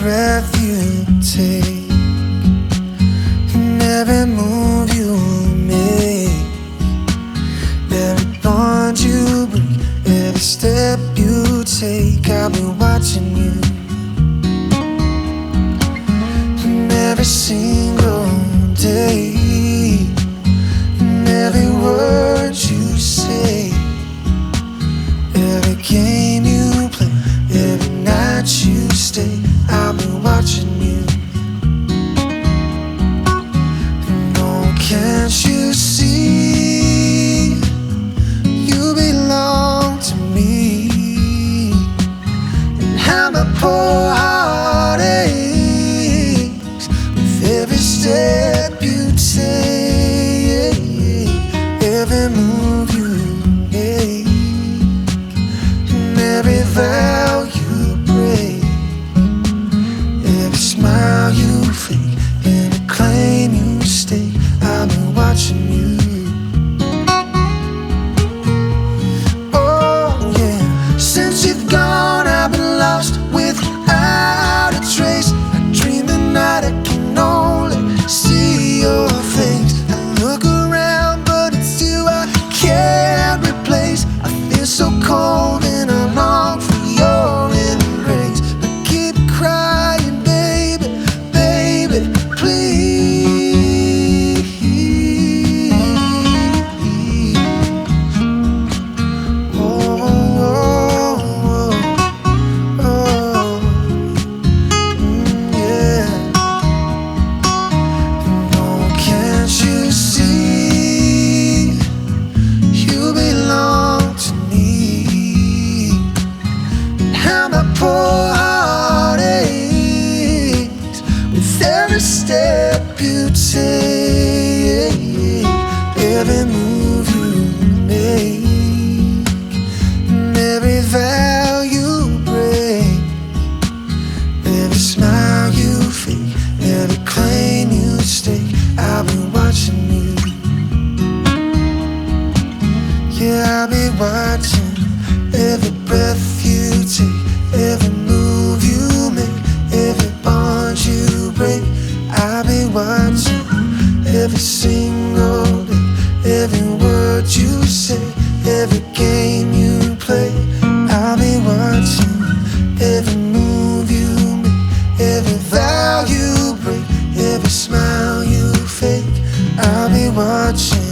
breath you take, in every move you make, every bond you break, every step you take, I'll be watching you. And never scene. Can't you see you belong to me? And how my poor heart aches with every step you take. Say, every move you make, every vow you break, every smile you fake, every claim you stake. I'll be watching you. Yeah, I'll be watching every breath I'll